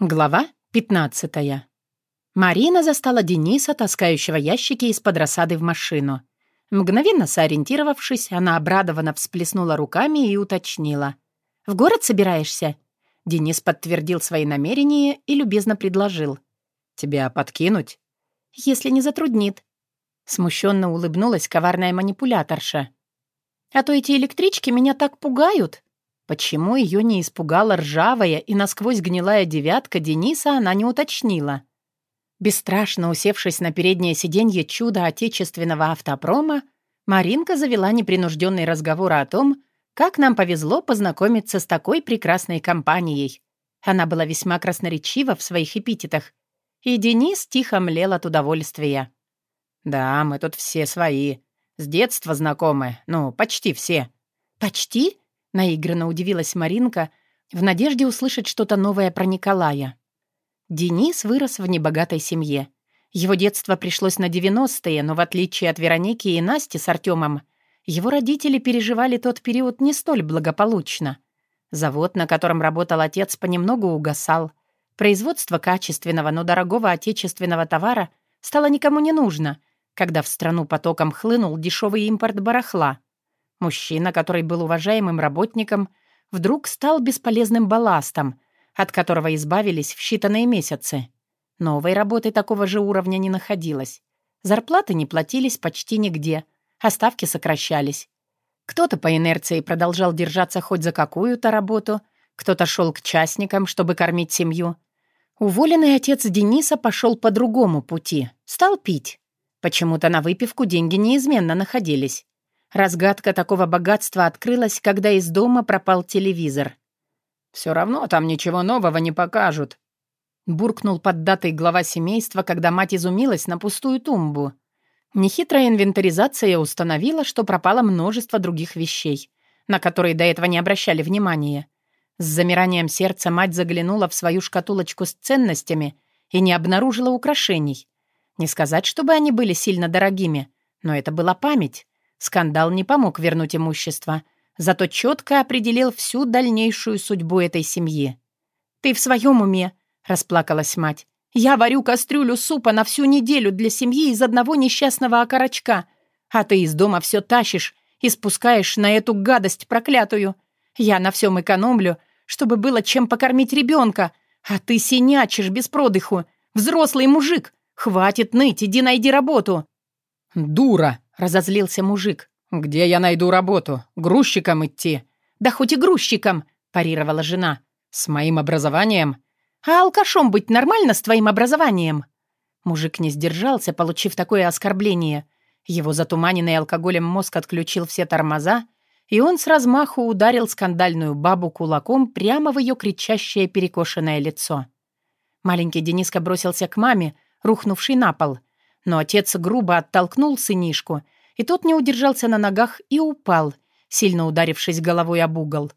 Глава 15. Марина застала Дениса, таскающего ящики из-под рассады в машину. Мгновенно сориентировавшись, она обрадованно всплеснула руками и уточнила. «В город собираешься?» Денис подтвердил свои намерения и любезно предложил. «Тебя подкинуть?» «Если не затруднит». Смущенно улыбнулась коварная манипуляторша. «А то эти электрички меня так пугают!» Почему ее не испугала ржавая и насквозь гнилая девятка Дениса, она не уточнила. Бесстрашно усевшись на переднее сиденье чуда отечественного автопрома, Маринка завела непринужденный разговор о том, как нам повезло познакомиться с такой прекрасной компанией. Она была весьма красноречива в своих эпитетах, и Денис тихо млел от удовольствия. «Да, мы тут все свои. С детства знакомы. Ну, почти все». «Почти?» Наигранно удивилась Маринка в надежде услышать что-то новое про Николая. Денис вырос в небогатой семье. Его детство пришлось на 90-е, но в отличие от Вероники и Насти с Артемом, его родители переживали тот период не столь благополучно. Завод, на котором работал отец, понемногу угасал. Производство качественного, но дорогого отечественного товара стало никому не нужно, когда в страну потоком хлынул дешевый импорт барахла. Мужчина, который был уважаемым работником, вдруг стал бесполезным балластом, от которого избавились в считанные месяцы. Новой работы такого же уровня не находилось. Зарплаты не платились почти нигде, а ставки сокращались. Кто-то по инерции продолжал держаться хоть за какую-то работу, кто-то шел к частникам, чтобы кормить семью. Уволенный отец Дениса пошел по другому пути, стал пить. Почему-то на выпивку деньги неизменно находились. Разгадка такого богатства открылась, когда из дома пропал телевизор. «Все равно там ничего нового не покажут», — буркнул поддатый глава семейства, когда мать изумилась на пустую тумбу. Нехитрая инвентаризация установила, что пропало множество других вещей, на которые до этого не обращали внимания. С замиранием сердца мать заглянула в свою шкатулочку с ценностями и не обнаружила украшений. Не сказать, чтобы они были сильно дорогими, но это была память. Скандал не помог вернуть имущество, зато четко определил всю дальнейшую судьбу этой семьи. «Ты в своем уме?» — расплакалась мать. «Я варю кастрюлю супа на всю неделю для семьи из одного несчастного окорочка, а ты из дома все тащишь и спускаешь на эту гадость проклятую. Я на всем экономлю, чтобы было чем покормить ребенка, а ты синячишь без продыху. Взрослый мужик! Хватит ныть, иди найди работу!» «Дура!» Разозлился мужик. «Где я найду работу? Грузчиком идти?» «Да хоть и грузчиком!» парировала жена. «С моим образованием?» «А алкашом быть нормально с твоим образованием?» Мужик не сдержался, получив такое оскорбление. Его затуманенный алкоголем мозг отключил все тормоза, и он с размаху ударил скандальную бабу кулаком прямо в ее кричащее перекошенное лицо. Маленький Дениска бросился к маме, рухнувший на пол. Но отец грубо оттолкнул сынишку, и тот не удержался на ногах и упал, сильно ударившись головой об угол.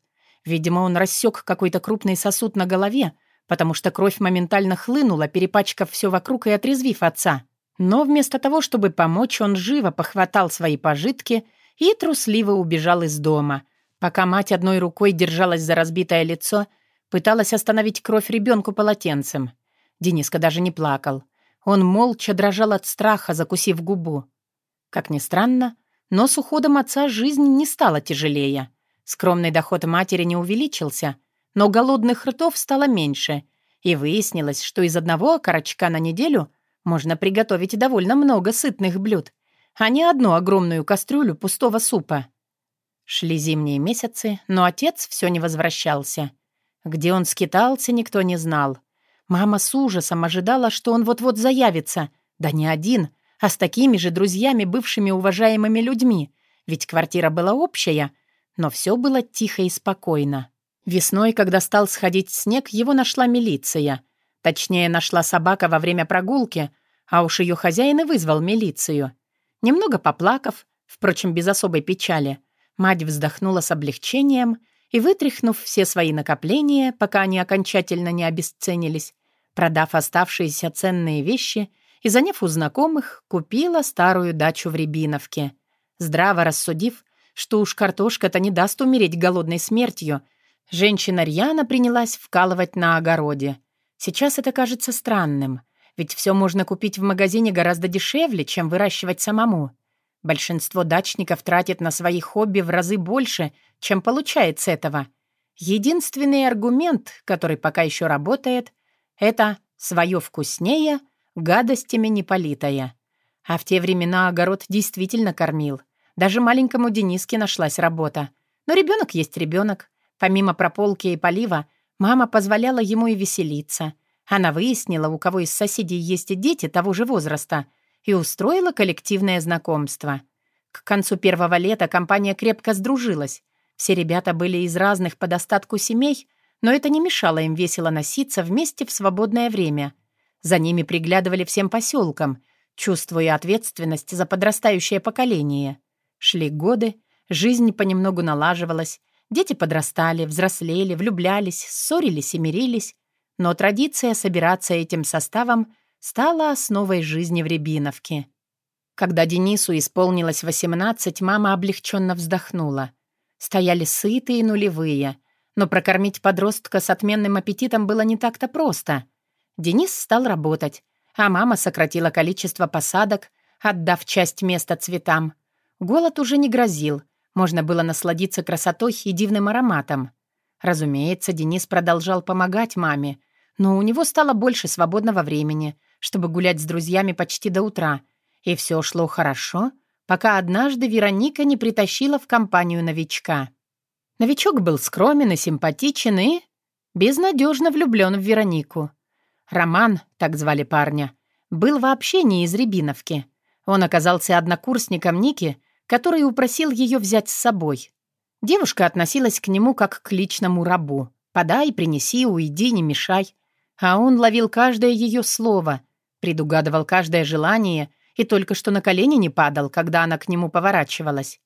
Видимо, он рассек какой-то крупный сосуд на голове, потому что кровь моментально хлынула, перепачкав все вокруг и отрезвив отца. Но вместо того, чтобы помочь, он живо похватал свои пожитки и трусливо убежал из дома, пока мать одной рукой держалась за разбитое лицо, пыталась остановить кровь ребенку полотенцем. Дениска даже не плакал. Он молча дрожал от страха, закусив губу. Как ни странно, но с уходом отца жизнь не стала тяжелее. Скромный доход матери не увеличился, но голодных ртов стало меньше, и выяснилось, что из одного окорочка на неделю можно приготовить довольно много сытных блюд, а не одну огромную кастрюлю пустого супа. Шли зимние месяцы, но отец все не возвращался. Где он скитался, никто не знал. Мама с ужасом ожидала, что он вот-вот заявится. Да не один, а с такими же друзьями, бывшими уважаемыми людьми. Ведь квартира была общая, но все было тихо и спокойно. Весной, когда стал сходить снег, его нашла милиция. Точнее, нашла собака во время прогулки, а уж ее хозяин и вызвал милицию. Немного поплакав, впрочем, без особой печали, мать вздохнула с облегчением и, вытряхнув все свои накопления, пока они окончательно не обесценились, Продав оставшиеся ценные вещи и заняв у знакомых, купила старую дачу в Рябиновке. Здраво рассудив, что уж картошка-то не даст умереть голодной смертью, женщина рьяно принялась вкалывать на огороде. Сейчас это кажется странным, ведь все можно купить в магазине гораздо дешевле, чем выращивать самому. Большинство дачников тратит на свои хобби в разы больше, чем получает с этого. Единственный аргумент, который пока еще работает, это «свое вкуснее, гадостями не политое». А в те времена огород действительно кормил. Даже маленькому Дениске нашлась работа. Но ребенок есть ребенок. Помимо прополки и полива, мама позволяла ему и веселиться. Она выяснила, у кого из соседей есть дети того же возраста — и устроила коллективное знакомство. К концу первого лета компания крепко сдружилась. Все ребята были из разных по достатку семей, но это не мешало им весело носиться вместе в свободное время. За ними приглядывали всем поселкам, чувствуя ответственность за подрастающее поколение. Шли годы, жизнь понемногу налаживалась, дети подрастали, взрослели, влюблялись, ссорились и мирились, но традиция собираться этим составом стала основой жизни в Рябиновке. Когда Денису исполнилось 18, мама облегченно вздохнула. Стояли сытые нулевые, но прокормить подростка с отменным аппетитом было не так-то просто. Денис стал работать, а мама сократила количество посадок, отдав часть места цветам. Голод уже не грозил, можно было насладиться красотой и дивным ароматом. Разумеется, Денис продолжал помогать маме, но у него стало больше свободного времени — чтобы гулять с друзьями почти до утра. И все шло хорошо, пока однажды Вероника не притащила в компанию новичка. Новичок был скромен и симпатичен и безнадежно влюблен в Веронику. Роман, так звали парня, был вообще не из Рябиновки. Он оказался однокурсником Ники, который упросил ее взять с собой. Девушка относилась к нему как к личному рабу. «Подай, принеси, уйди, не мешай». А он ловил каждое ее слово, Предугадывал каждое желание и только что на колени не падал, когда она к нему поворачивалась.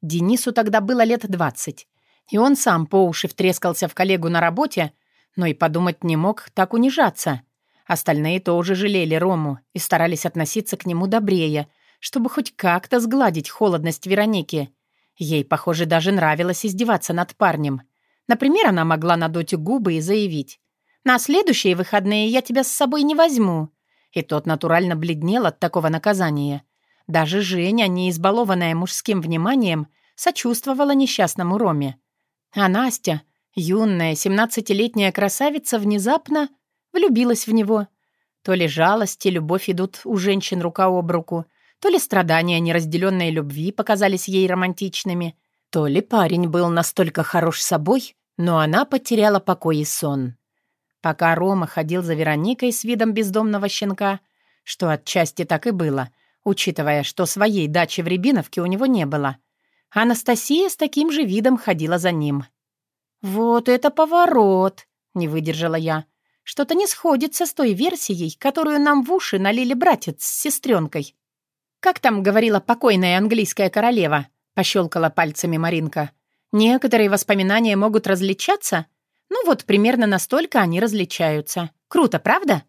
Денису тогда было лет двадцать, и он сам по уши втрескался в коллегу на работе, но и подумать не мог так унижаться. Остальные тоже жалели Рому и старались относиться к нему добрее, чтобы хоть как-то сгладить холодность Вероники. Ей, похоже, даже нравилось издеваться над парнем. Например, она могла надуть губы и заявить. «На следующие выходные я тебя с собой не возьму и тот натурально бледнел от такого наказания. Даже Женя, не избалованная мужским вниманием, сочувствовала несчастному Роме. А Настя, юная, семнадцатилетняя красавица, внезапно влюбилась в него. То ли жалость и любовь идут у женщин рука об руку, то ли страдания неразделенной любви показались ей романтичными, то ли парень был настолько хорош собой, но она потеряла покой и сон. Пока Рома ходил за Вероникой с видом бездомного щенка, что отчасти так и было, учитывая, что своей дачи в Рябиновке у него не было, Анастасия с таким же видом ходила за ним. «Вот это поворот!» — не выдержала я. «Что-то не сходится с той версией, которую нам в уши налили братец с сестренкой». «Как там говорила покойная английская королева?» — пощелкала пальцами Маринка. «Некоторые воспоминания могут различаться, ну вот примерно настолько они различаются. Круто, правда?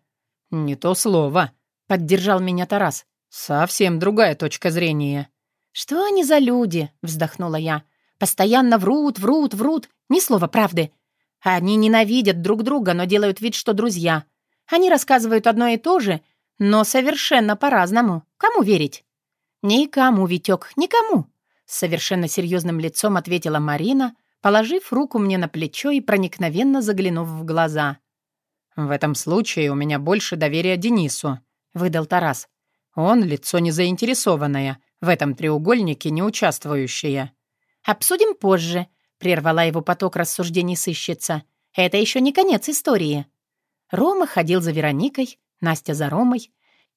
Не то слово, поддержал меня Тарас. Совсем другая точка зрения. Что они за люди? вздохнула я. Постоянно врут, врут, врут. Ни слова правды. Они ненавидят друг друга, но делают вид, что друзья. Они рассказывают одно и то же, но совершенно по-разному. Кому верить? Никому, Витек, никому. С совершенно серьезным лицом ответила Марина, положив руку мне на плечо и проникновенно заглянув в глаза. «В этом случае у меня больше доверия Денису», — выдал Тарас. «Он лицо незаинтересованное, в этом треугольнике не участвующее». «Обсудим позже», — прервала его поток рассуждений сыщица. «Это еще не конец истории». Рома ходил за Вероникой, Настя за Ромой.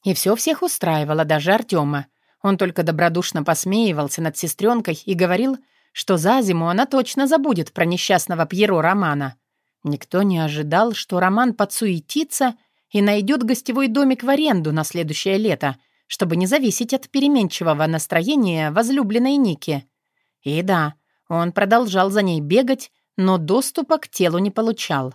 И все всех устраивало, даже Артема. Он только добродушно посмеивался над сестренкой и говорил, что за зиму она точно забудет про несчастного Пьеро Романа. Никто не ожидал, что Роман подсуетится и найдет гостевой домик в аренду на следующее лето, чтобы не зависеть от переменчивого настроения возлюбленной Ники. И да, он продолжал за ней бегать, но доступа к телу не получал.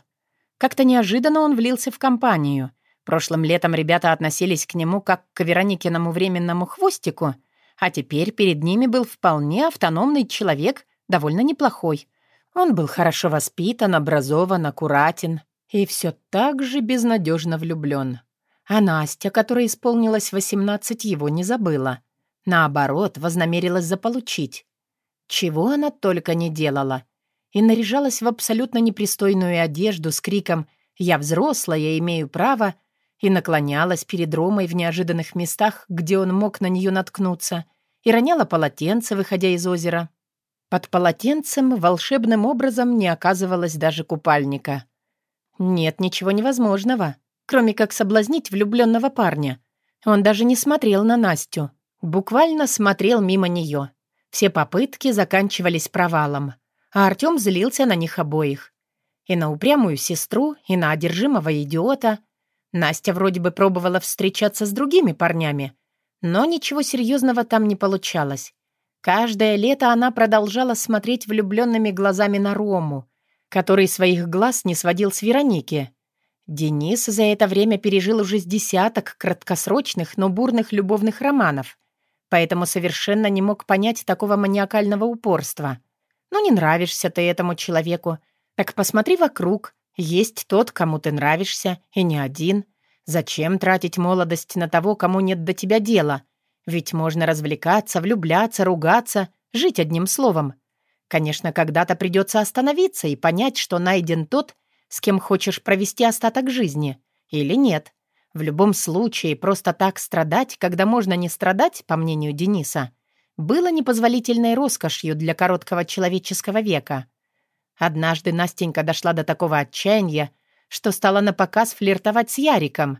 Как-то неожиданно он влился в компанию. Прошлым летом ребята относились к нему как к Вероникиному временному хвостику — а теперь перед ними был вполне автономный человек, довольно неплохой. Он был хорошо воспитан, образован, аккуратен. И все так же безнадежно влюблен. А Настя, которой исполнилось 18, его не забыла. Наоборот, вознамерилась заполучить. Чего она только не делала. И наряжалась в абсолютно непристойную одежду с криком «Я взрослая, имею право», и наклонялась перед Ромой в неожиданных местах, где он мог на нее наткнуться, и роняла полотенце, выходя из озера. Под полотенцем волшебным образом не оказывалось даже купальника. Нет ничего невозможного, кроме как соблазнить влюбленного парня. Он даже не смотрел на Настю, буквально смотрел мимо нее. Все попытки заканчивались провалом, а Артем злился на них обоих. И на упрямую сестру, и на одержимого идиота. Настя вроде бы пробовала встречаться с другими парнями, но ничего серьезного там не получалось. Каждое лето она продолжала смотреть влюбленными глазами на Рому, который своих глаз не сводил с Вероники. Денис за это время пережил уже с десяток краткосрочных, но бурных любовных романов, поэтому совершенно не мог понять такого маниакального упорства. Ну, не нравишься ты этому человеку, так посмотри вокруг, есть тот, кому ты нравишься, и не один. Зачем тратить молодость на того, кому нет до тебя дела? Ведь можно развлекаться, влюбляться, ругаться, жить одним словом. Конечно, когда-то придется остановиться и понять, что найден тот, с кем хочешь провести остаток жизни, или нет. В любом случае, просто так страдать, когда можно не страдать, по мнению Дениса, было непозволительной роскошью для короткого человеческого века. Однажды Настенька дошла до такого отчаяния, что стала на показ флиртовать с Яриком.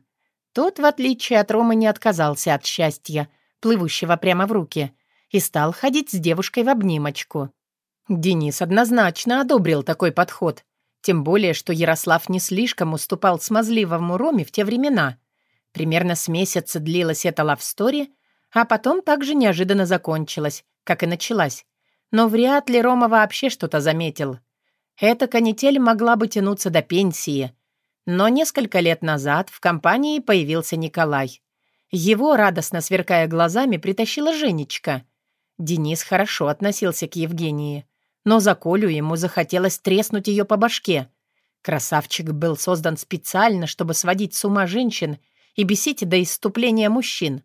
Тот, в отличие от Ромы, не отказался от счастья, плывущего прямо в руки, и стал ходить с девушкой в обнимочку. Денис однозначно одобрил такой подход, тем более, что Ярослав не слишком уступал смазливому Роме в те времена. Примерно с месяца длилась эта лавстори, а потом также неожиданно закончилась, как и началась. Но вряд ли Рома вообще что-то заметил. Эта канитель могла бы тянуться до пенсии. Но несколько лет назад в компании появился Николай. Его, радостно сверкая глазами, притащила Женечка. Денис хорошо относился к Евгении но за Колю ему захотелось треснуть ее по башке. Красавчик был создан специально, чтобы сводить с ума женщин и бесить до иступления мужчин.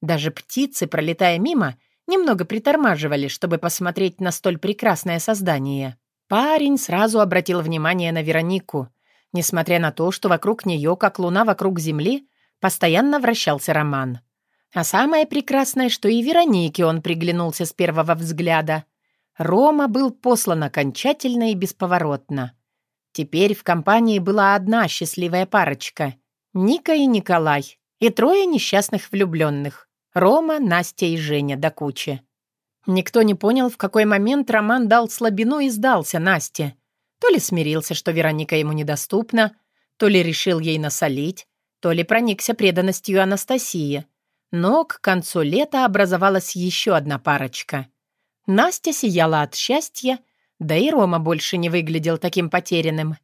Даже птицы, пролетая мимо, немного притормаживали, чтобы посмотреть на столь прекрасное создание. Парень сразу обратил внимание на Веронику. Несмотря на то, что вокруг нее, как луна вокруг Земли, постоянно вращался роман. А самое прекрасное, что и Веронике он приглянулся с первого взгляда — Рома был послан окончательно и бесповоротно. Теперь в компании была одна счастливая парочка — Ника и Николай, и трое несчастных влюбленных — Рома, Настя и Женя до кучи. Никто не понял, в какой момент Роман дал слабину и сдался Насте. То ли смирился, что Вероника ему недоступна, то ли решил ей насолить, то ли проникся преданностью Анастасии. Но к концу лета образовалась еще одна парочка — Настя сияла от счастья, да и Рома больше не выглядел таким потерянным.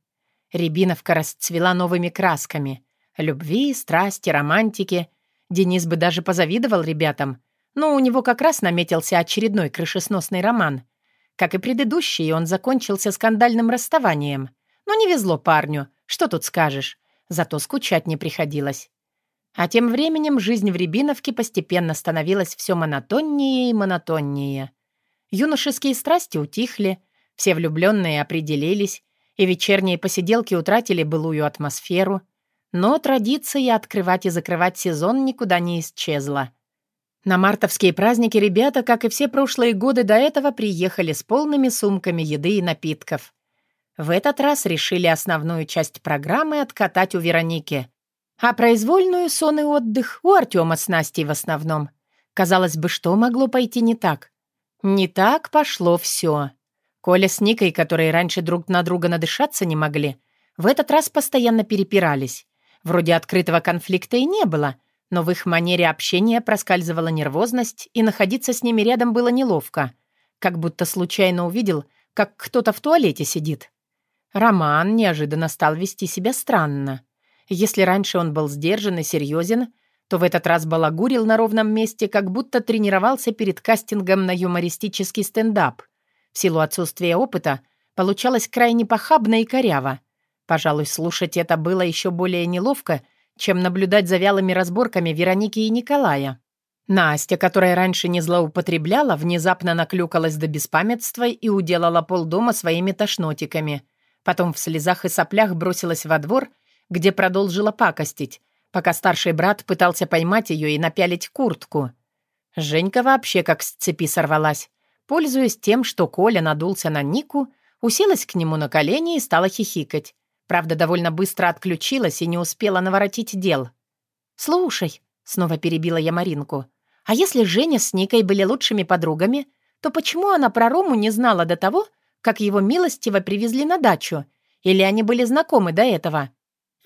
Рябиновка расцвела новыми красками. Любви, страсти, романтики. Денис бы даже позавидовал ребятам, но у него как раз наметился очередной крышесносный роман. Как и предыдущий, он закончился скандальным расставанием. Но не везло парню, что тут скажешь. Зато скучать не приходилось. А тем временем жизнь в Рябиновке постепенно становилась все монотоннее и монотоннее. Юношеские страсти утихли, все влюбленные определились, и вечерние посиделки утратили былую атмосферу, но традиция открывать и закрывать сезон никуда не исчезла. На мартовские праздники ребята, как и все прошлые годы до этого, приехали с полными сумками еды и напитков. В этот раз решили основную часть программы откатать у Вероники, а произвольную сон и отдых у Артема с Настей в основном. Казалось бы, что могло пойти не так? Не так пошло все. Коля с Никой, которые раньше друг на друга надышаться не могли, в этот раз постоянно перепирались. Вроде открытого конфликта и не было, но в их манере общения проскальзывала нервозность, и находиться с ними рядом было неловко, как будто случайно увидел, как кто-то в туалете сидит. Роман неожиданно стал вести себя странно. Если раньше он был сдержан и серьезен, то в этот раз балагурил на ровном месте, как будто тренировался перед кастингом на юмористический стендап. В силу отсутствия опыта получалось крайне похабно и коряво. Пожалуй, слушать это было еще более неловко, чем наблюдать за вялыми разборками Вероники и Николая. Настя, которая раньше не злоупотребляла, внезапно наклюкалась до беспамятства и уделала полдома своими тошнотиками. Потом в слезах и соплях бросилась во двор, где продолжила пакостить, пока старший брат пытался поймать ее и напялить куртку. Женька вообще как с цепи сорвалась. Пользуясь тем, что Коля надулся на Нику, уселась к нему на колени и стала хихикать. Правда, довольно быстро отключилась и не успела наворотить дел. «Слушай», — снова перебила я Маринку, «а если Женя с Никой были лучшими подругами, то почему она про Рому не знала до того, как его милостиво привезли на дачу? Или они были знакомы до этого?»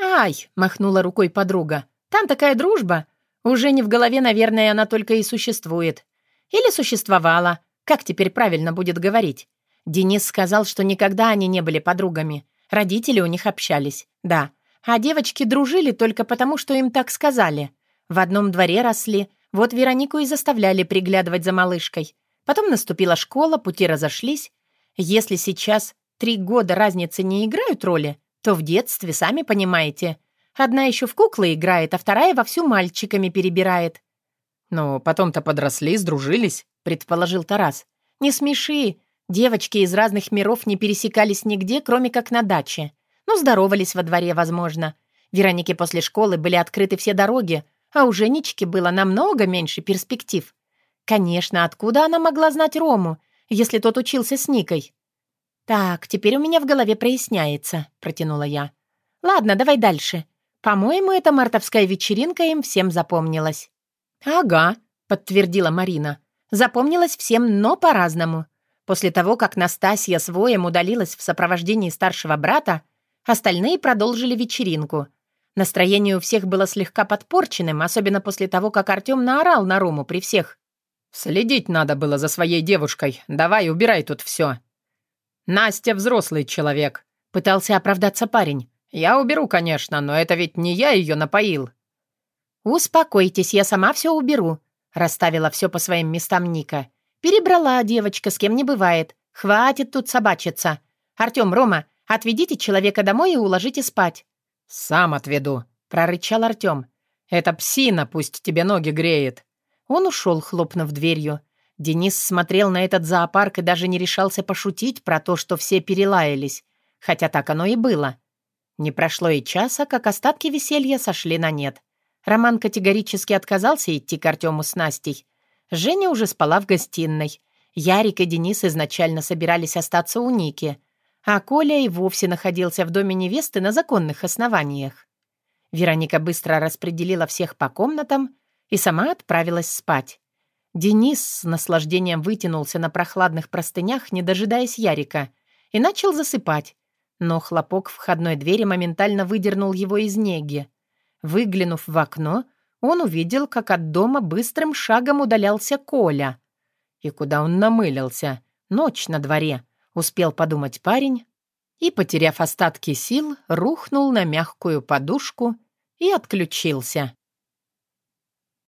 «Ай!» — махнула рукой подруга. «Там такая дружба. У Жени в голове, наверное, она только и существует. Или существовала. Как теперь правильно будет говорить? Денис сказал, что никогда они не были подругами. Родители у них общались, да. А девочки дружили только потому, что им так сказали. В одном дворе росли, вот Веронику и заставляли приглядывать за малышкой. Потом наступила школа, пути разошлись. Если сейчас три года разницы не играют роли, то в детстве, сами понимаете. Одна еще в куклы играет, а вторая вовсю мальчиками перебирает. «Но потом-то подросли, сдружились», — предположил Тарас. «Не смеши. Девочки из разных миров не пересекались нигде, кроме как на даче. Ну, здоровались во дворе, возможно. Веронике после школы были открыты все дороги, а у Женечки было намного меньше перспектив. Конечно, откуда она могла знать Рому, если тот учился с Никой? «Так, теперь у меня в голове проясняется», — протянула я. «Ладно, давай дальше. По-моему, эта мартовская вечеринка им всем запомнилась». «Ага», — подтвердила Марина. «Запомнилась всем, но по-разному. После того, как Настасья с воем удалилась в сопровождении старшего брата, остальные продолжили вечеринку. Настроение у всех было слегка подпорченным, особенно после того, как Артем наорал на Рому при всех. «Следить надо было за своей девушкой. Давай, убирай тут все». «Настя взрослый человек», — пытался оправдаться парень. «Я уберу, конечно, но это ведь не я ее напоил». «Успокойтесь, я сама все уберу», — расставила все по своим местам Ника. «Перебрала девочка, с кем не бывает. Хватит тут собачиться. Артем, Рома, отведите человека домой и уложите спать». «Сам отведу», — прорычал Артем. «Это псина, пусть тебе ноги греет». Он ушел, хлопнув дверью. Денис смотрел на этот зоопарк и даже не решался пошутить про то, что все перелаялись. Хотя так оно и было. Не прошло и часа, как остатки веселья сошли на нет. Роман категорически отказался идти к Артему с Настей, Женя уже спала в гостиной. Ярик и Денис изначально собирались остаться у Ники, а Коля и вовсе находился в доме невесты на законных основаниях. Вероника быстро распределила всех по комнатам и сама отправилась спать. Денис с наслаждением вытянулся на прохладных простынях, не дожидаясь Ярика, и начал засыпать. Но хлопок входной двери моментально выдернул его из неги. Выглянув в окно, он увидел, как от дома быстрым шагом удалялся Коля. И куда он намылился? Ночь на дворе, успел подумать парень, и, потеряв остатки сил, рухнул на мягкую подушку и отключился.